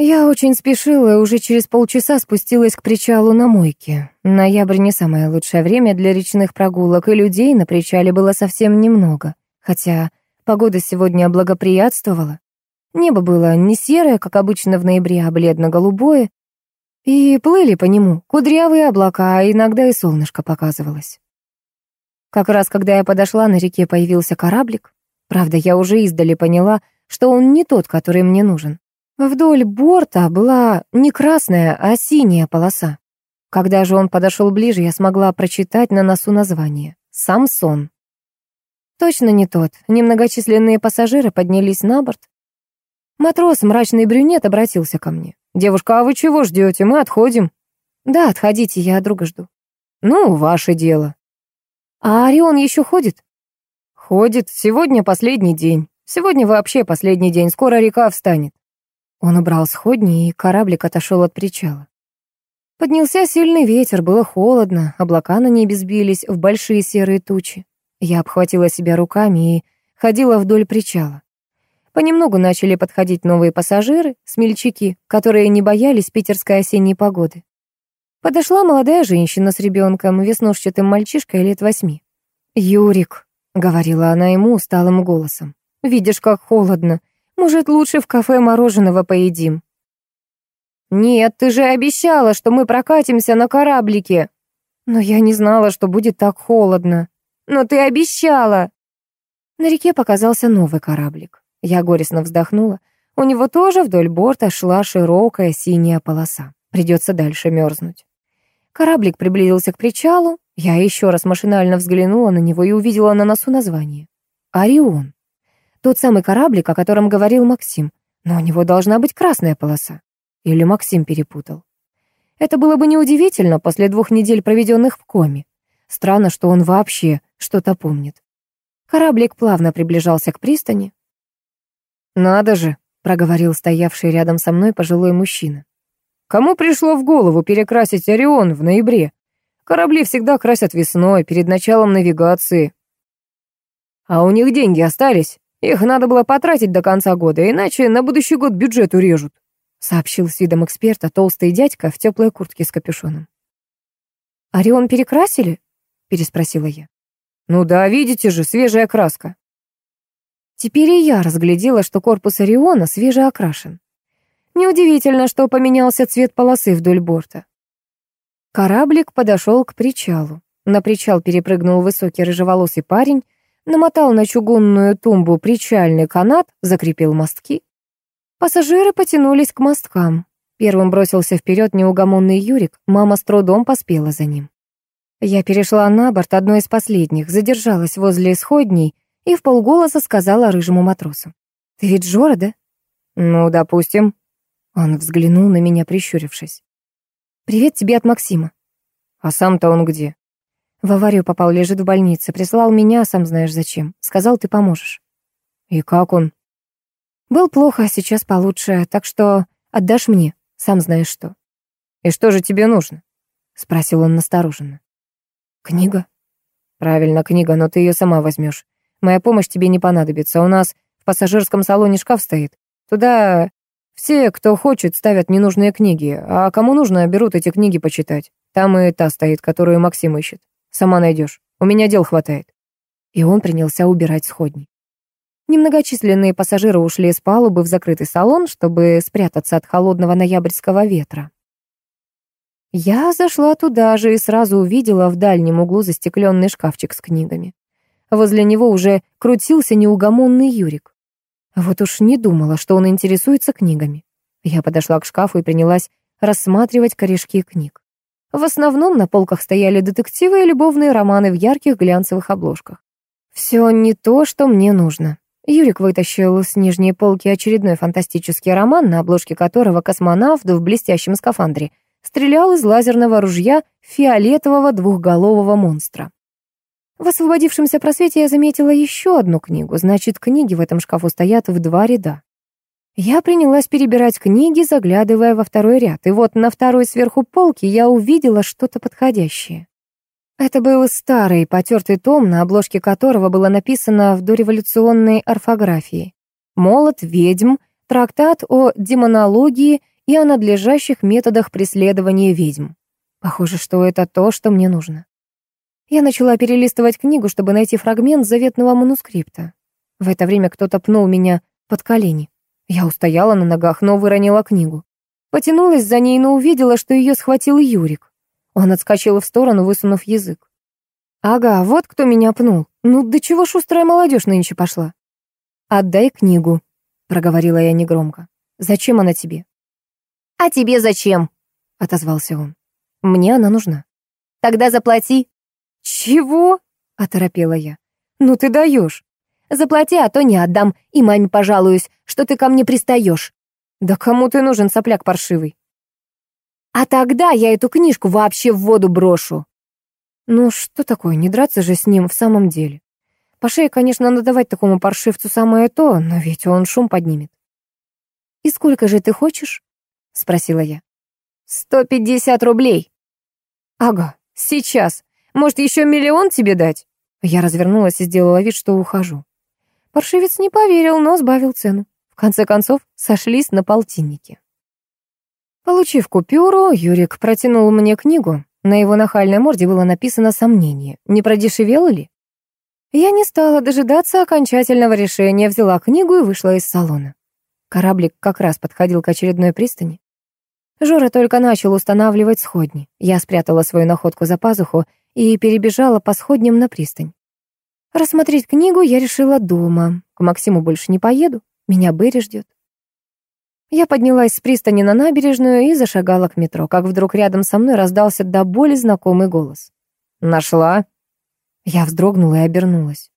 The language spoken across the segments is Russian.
Я очень спешила и уже через полчаса спустилась к причалу на мойке. Ноябрь не самое лучшее время для речных прогулок, и людей на причале было совсем немного. Хотя погода сегодня благоприятствовала. Небо было не серое, как обычно в ноябре, а бледно-голубое. И плыли по нему кудрявые облака, а иногда и солнышко показывалось. Как раз когда я подошла, на реке появился кораблик. Правда, я уже издали поняла, что он не тот, который мне нужен. Вдоль борта была не красная, а синяя полоса. Когда же он подошел ближе, я смогла прочитать на носу название «Самсон». Точно не тот. Немногочисленные пассажиры поднялись на борт. Матрос, мрачный брюнет, обратился ко мне. «Девушка, а вы чего ждете? Мы отходим». «Да, отходите, я друга жду». «Ну, ваше дело». «А Орион еще ходит?» «Ходит. Сегодня последний день. Сегодня вообще последний день. Скоро река встанет». Он убрал сходни, и кораблик отошел от причала. Поднялся сильный ветер, было холодно, облака на небе сбились в большие серые тучи. Я обхватила себя руками и ходила вдоль причала. Понемногу начали подходить новые пассажиры, смельчаки, которые не боялись питерской осенней погоды. Подошла молодая женщина с ребенком, веснушчатым мальчишкой лет восьми. «Юрик», — говорила она ему усталым голосом, — «видишь, как холодно. Может, лучше в кафе мороженого поедим?» «Нет, ты же обещала, что мы прокатимся на кораблике!» «Но я не знала, что будет так холодно». «Но ты обещала!» На реке показался новый кораблик. Я горестно вздохнула. У него тоже вдоль борта шла широкая синяя полоса. Придется дальше мерзнуть. Кораблик приблизился к причалу. Я еще раз машинально взглянула на него и увидела на носу название. «Орион». Тот самый кораблик, о котором говорил Максим. Но у него должна быть красная полоса. Или Максим перепутал. Это было бы неудивительно после двух недель, проведенных в коме. Странно, что он вообще что-то помнит. Кораблик плавно приближался к пристани. «Надо же», — проговорил стоявший рядом со мной пожилой мужчина. «Кому пришло в голову перекрасить Орион в ноябре? Корабли всегда красят весной, перед началом навигации. А у них деньги остались. Их надо было потратить до конца года, иначе на будущий год бюджет урежут», сообщил с видом эксперта толстый дядька в теплой куртке с капюшоном. «Орион перекрасили?» — переспросила я. «Ну да, видите же, свежая краска». Теперь и я разглядела, что корпус Ориона свежеокрашен. Неудивительно, что поменялся цвет полосы вдоль борта. Кораблик подошел к причалу. На причал перепрыгнул высокий рыжеволосый парень намотал на чугунную тумбу причальный канат, закрепил мостки. Пассажиры потянулись к мосткам. Первым бросился вперед неугомонный Юрик, мама с трудом поспела за ним. Я перешла на борт одной из последних, задержалась возле исходней и в полголоса сказала рыжему матросу. «Ты ведь Жора, да?» «Ну, допустим». Он взглянул на меня, прищурившись. «Привет тебе от Максима». «А сам-то он где?» В аварию попал, лежит в больнице. Прислал меня, сам знаешь зачем. Сказал, ты поможешь. И как он? Был плохо, а сейчас получше, так что отдашь мне, сам знаешь что. И что же тебе нужно? Спросил он настороженно. Книга. Правильно, книга, но ты ее сама возьмешь. Моя помощь тебе не понадобится. У нас в пассажирском салоне шкаф стоит. Туда все, кто хочет, ставят ненужные книги, а кому нужно, берут эти книги почитать. Там и та стоит, которую Максим ищет. Сама найдешь. У меня дел хватает». И он принялся убирать сходни. Немногочисленные пассажиры ушли с палубы в закрытый салон, чтобы спрятаться от холодного ноябрьского ветра. Я зашла туда же и сразу увидела в дальнем углу застекленный шкафчик с книгами. Возле него уже крутился неугомонный Юрик. Вот уж не думала, что он интересуется книгами. Я подошла к шкафу и принялась рассматривать корешки книг. В основном на полках стояли детективы и любовные романы в ярких глянцевых обложках. Все не то, что мне нужно. Юрик вытащил с нижней полки очередной фантастический роман, на обложке которого космонавт в блестящем скафандре стрелял из лазерного ружья фиолетового двухголового монстра. В освободившемся просвете я заметила еще одну книгу, значит, книги в этом шкафу стоят в два ряда. Я принялась перебирать книги, заглядывая во второй ряд, и вот на второй сверху полки я увидела что-то подходящее. Это был старый, потертый том, на обложке которого было написано в дореволюционной орфографии «Молот ведьм трактат о демонологии и о надлежащих методах преследования ведьм. Похоже, что это то, что мне нужно. Я начала перелистывать книгу, чтобы найти фрагмент заветного манускрипта. В это время кто-то пнул меня под колени. Я устояла на ногах, но выронила книгу. Потянулась за ней, но увидела, что ее схватил Юрик. Он отскочил в сторону, высунув язык. «Ага, вот кто меня пнул. Ну, до чего шустрая молодежь нынче пошла?» «Отдай книгу», — проговорила я негромко. «Зачем она тебе?» «А тебе зачем?» — отозвался он. «Мне она нужна». «Тогда заплати». «Чего?» — оторопела я. «Ну ты даешь». «Заплати, а то не отдам, и маме пожалуюсь, что ты ко мне пристаешь». «Да кому ты нужен, сопляк паршивый?» «А тогда я эту книжку вообще в воду брошу». «Ну что такое, не драться же с ним в самом деле?» По шее, конечно, надавать такому паршивцу самое то, но ведь он шум поднимет. «И сколько же ты хочешь?» — спросила я. «Сто пятьдесят рублей». «Ага, сейчас. Может, еще миллион тебе дать?» Я развернулась и сделала вид, что ухожу. Паршивец не поверил, но сбавил цену. В конце концов, сошлись на полтиннике. Получив купюру, Юрик протянул мне книгу. На его нахальной морде было написано сомнение. Не продешевел ли? Я не стала дожидаться окончательного решения, взяла книгу и вышла из салона. Кораблик как раз подходил к очередной пристани. Жора только начал устанавливать сходни. Я спрятала свою находку за пазуху и перебежала по сходням на пристань. Рассмотреть книгу я решила дома. К Максиму больше не поеду, меня Берри ждет. Я поднялась с пристани на набережную и зашагала к метро, как вдруг рядом со мной раздался до боли знакомый голос. «Нашла?» Я вздрогнула и обернулась.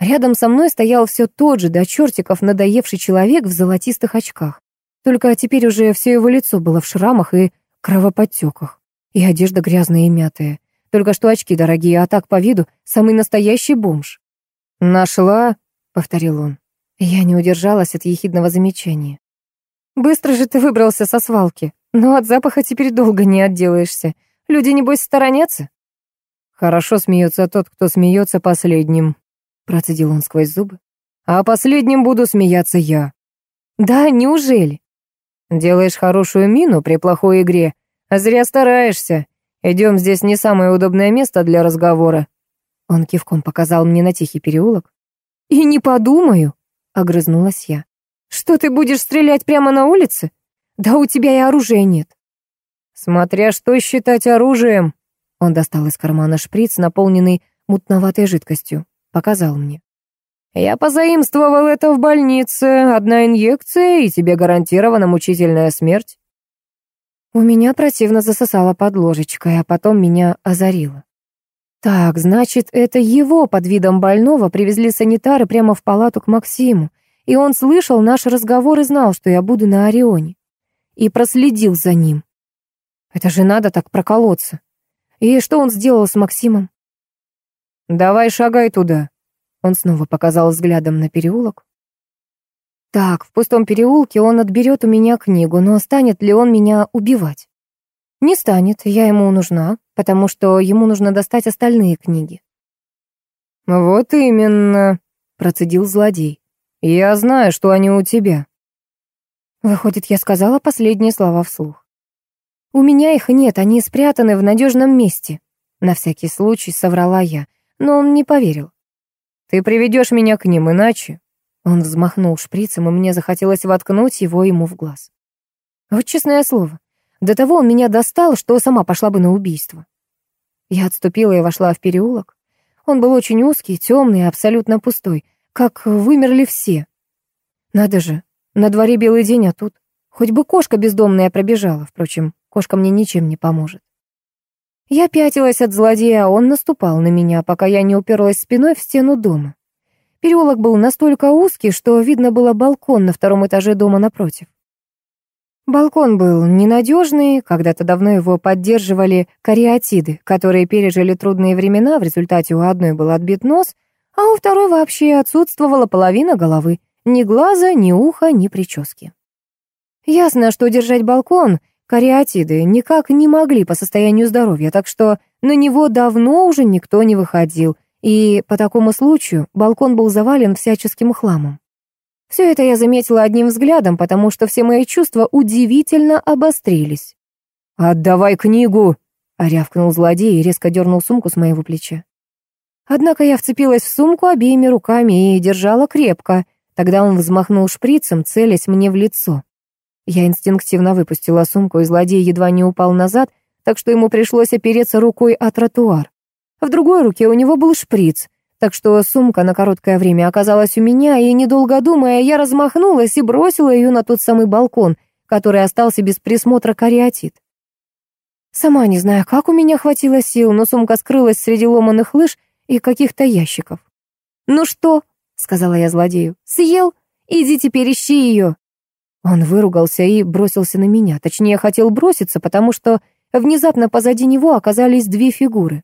Рядом со мной стоял все тот же до чертиков надоевший человек в золотистых очках. Только теперь уже все его лицо было в шрамах и кровоподтеках. И одежда грязная и мятая. Только что очки дорогие, а так по виду самый настоящий бомж. «Нашла?» — повторил он. Я не удержалась от ехидного замечания. «Быстро же ты выбрался со свалки, но от запаха теперь долго не отделаешься. Люди, небось, сторонятся?» Хорошо смеется тот, кто смеется последним, процедил он сквозь зубы. А последним буду смеяться я. Да, неужели? Делаешь хорошую мину при плохой игре, а зря стараешься. Идем, здесь не самое удобное место для разговора. Он кивком показал мне на тихий переулок. И не подумаю, огрызнулась я. Что ты будешь стрелять прямо на улице? Да у тебя и оружия нет. Смотря что считать оружием, он достал из кармана шприц, наполненный мутноватой жидкостью. Показал мне. «Я позаимствовал это в больнице. Одна инъекция, и тебе гарантирована мучительная смерть». У меня противно засосало под ложечкой, а потом меня озарило. Так, значит, это его под видом больного привезли санитары прямо в палату к Максиму, и он слышал наш разговор и знал, что я буду на Орионе. И проследил за ним. Это же надо так проколоться. И что он сделал с Максимом? «Давай шагай туда». Он снова показал взглядом на переулок. Так, в пустом переулке он отберет у меня книгу, но станет ли он меня убивать? Не станет, я ему нужна, потому что ему нужно достать остальные книги. «Вот именно», — процедил злодей. «Я знаю, что они у тебя». Выходит, я сказала последние слова вслух. «У меня их нет, они спрятаны в надежном месте». На всякий случай соврала я, но он не поверил. «Ты приведешь меня к ним, иначе...» Он взмахнул шприцем, и мне захотелось воткнуть его ему в глаз. Вот честное слово, до того он меня достал, что сама пошла бы на убийство. Я отступила и вошла в переулок. Он был очень узкий, темный, абсолютно пустой, как вымерли все. Надо же, на дворе белый день, а тут хоть бы кошка бездомная пробежала, впрочем, Кошка мне ничем не поможет. Я пятилась от злодея, а он наступал на меня, пока я не уперлась спиной в стену дома. Переулок был настолько узкий, что видно было балкон на втором этаже дома напротив. Балкон был ненадежный, когда-то давно его поддерживали кариатиды, которые пережили трудные времена, в результате у одной был отбит нос, а у второй вообще отсутствовала половина головы, ни глаза, ни уха, ни прически. Ясно, что держать балкон кариатиды никак не могли по состоянию здоровья, так что на него давно уже никто не выходил, и по такому случаю балкон был завален всяческим хламом. Все это я заметила одним взглядом, потому что все мои чувства удивительно обострились. «Отдавай книгу!» — рявкнул злодей и резко дернул сумку с моего плеча. Однако я вцепилась в сумку обеими руками и держала крепко. Тогда он взмахнул шприцем, целясь мне в лицо. Я инстинктивно выпустила сумку, и злодей едва не упал назад, так что ему пришлось опереться рукой о тротуар. В другой руке у него был шприц, так что сумка на короткое время оказалась у меня, и, недолго думая, я размахнулась и бросила ее на тот самый балкон, который остался без присмотра кариатит. Сама не знаю, как у меня хватило сил, но сумка скрылась среди ломаных лыж и каких-то ящиков. «Ну что?» — сказала я злодею. «Съел? Иди теперь ищи ее!» Он выругался и бросился на меня. Точнее, хотел броситься, потому что внезапно позади него оказались две фигуры.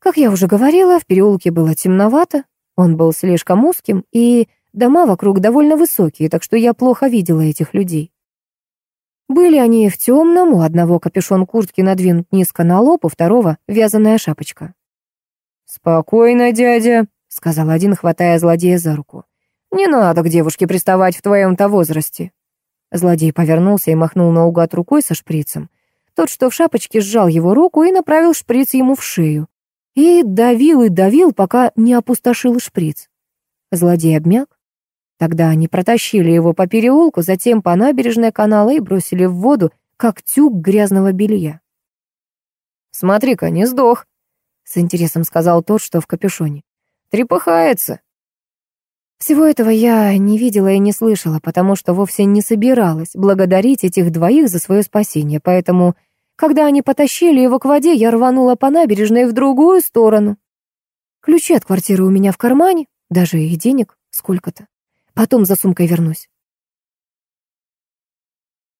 Как я уже говорила, в переулке было темновато, он был слишком узким, и дома вокруг довольно высокие, так что я плохо видела этих людей. Были они в темном, у одного капюшон куртки надвинут низко на лоб, у второго — вязаная шапочка. «Спокойно, дядя», — сказал один, хватая злодея за руку. «Не надо к девушке приставать в твоем-то возрасте». Злодей повернулся и махнул наугад рукой со шприцем. Тот, что в шапочке, сжал его руку и направил шприц ему в шею. И давил и давил, пока не опустошил шприц. Злодей обмяк. Тогда они протащили его по переулку, затем по набережной канала и бросили в воду, как тюк грязного белья. «Смотри-ка, не сдох», — с интересом сказал тот, что в капюшоне. «Трепыхается». Всего этого я не видела и не слышала, потому что вовсе не собиралась благодарить этих двоих за свое спасение, поэтому, когда они потащили его к воде, я рванула по набережной в другую сторону. Ключи от квартиры у меня в кармане, даже и денег сколько-то. Потом за сумкой вернусь.